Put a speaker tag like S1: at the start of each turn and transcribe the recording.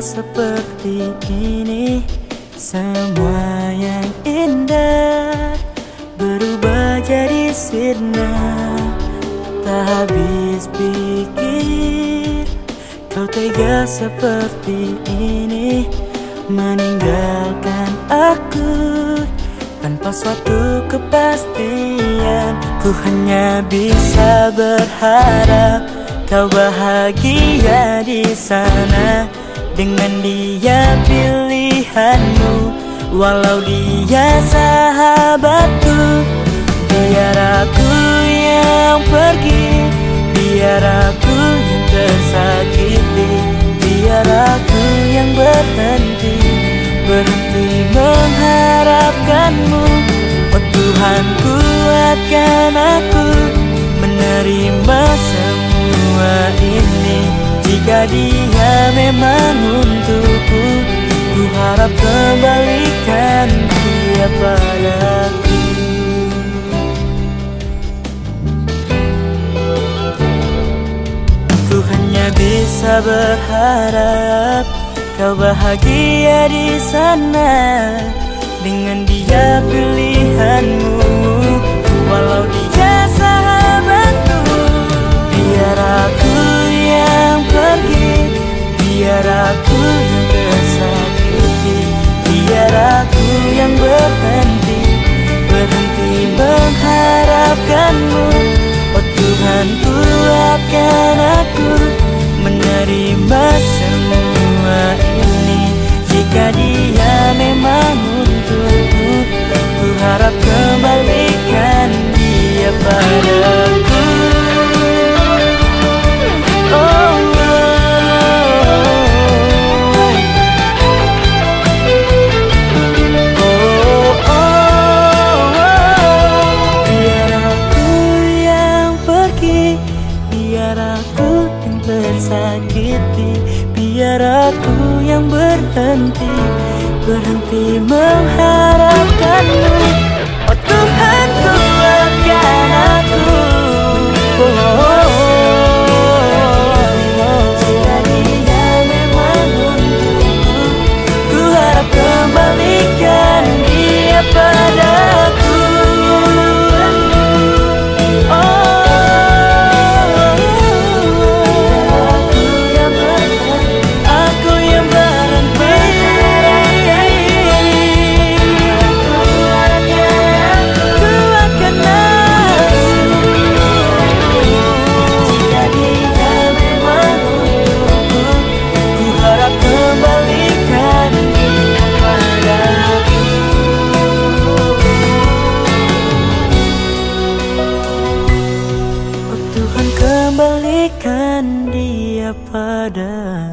S1: seperti ini. Semua yang indah Berubah jadi sirna. Tak habis pikir Kau tega seperti ini. Meninggalkan aku Tanpa suatu kepastian. Ku hanya bisa berharap Kau bahagia di sana dengan dia pilihanmu Walau dia sahabatku Biar aku yang pergi Biar aku yang tersakiti Biar aku yang berhenti Berhenti mengharapkanmu. Oh Tuhan kuatkan aku Jika dia memang untukku Ku harap kembalikan dia padaku. Ku hanya bisa berharap Kau bahagia di sana Dengan dia pilihanmu. Walau dia sahabatku memang untukku Ku harap kembalikan dia padaku tersakiti Biar aku yang berhenti Berhenti mengharapkanmu. Oh Tuhan kuatkan aku. Oh, oh, oh, kembalikan dia padaku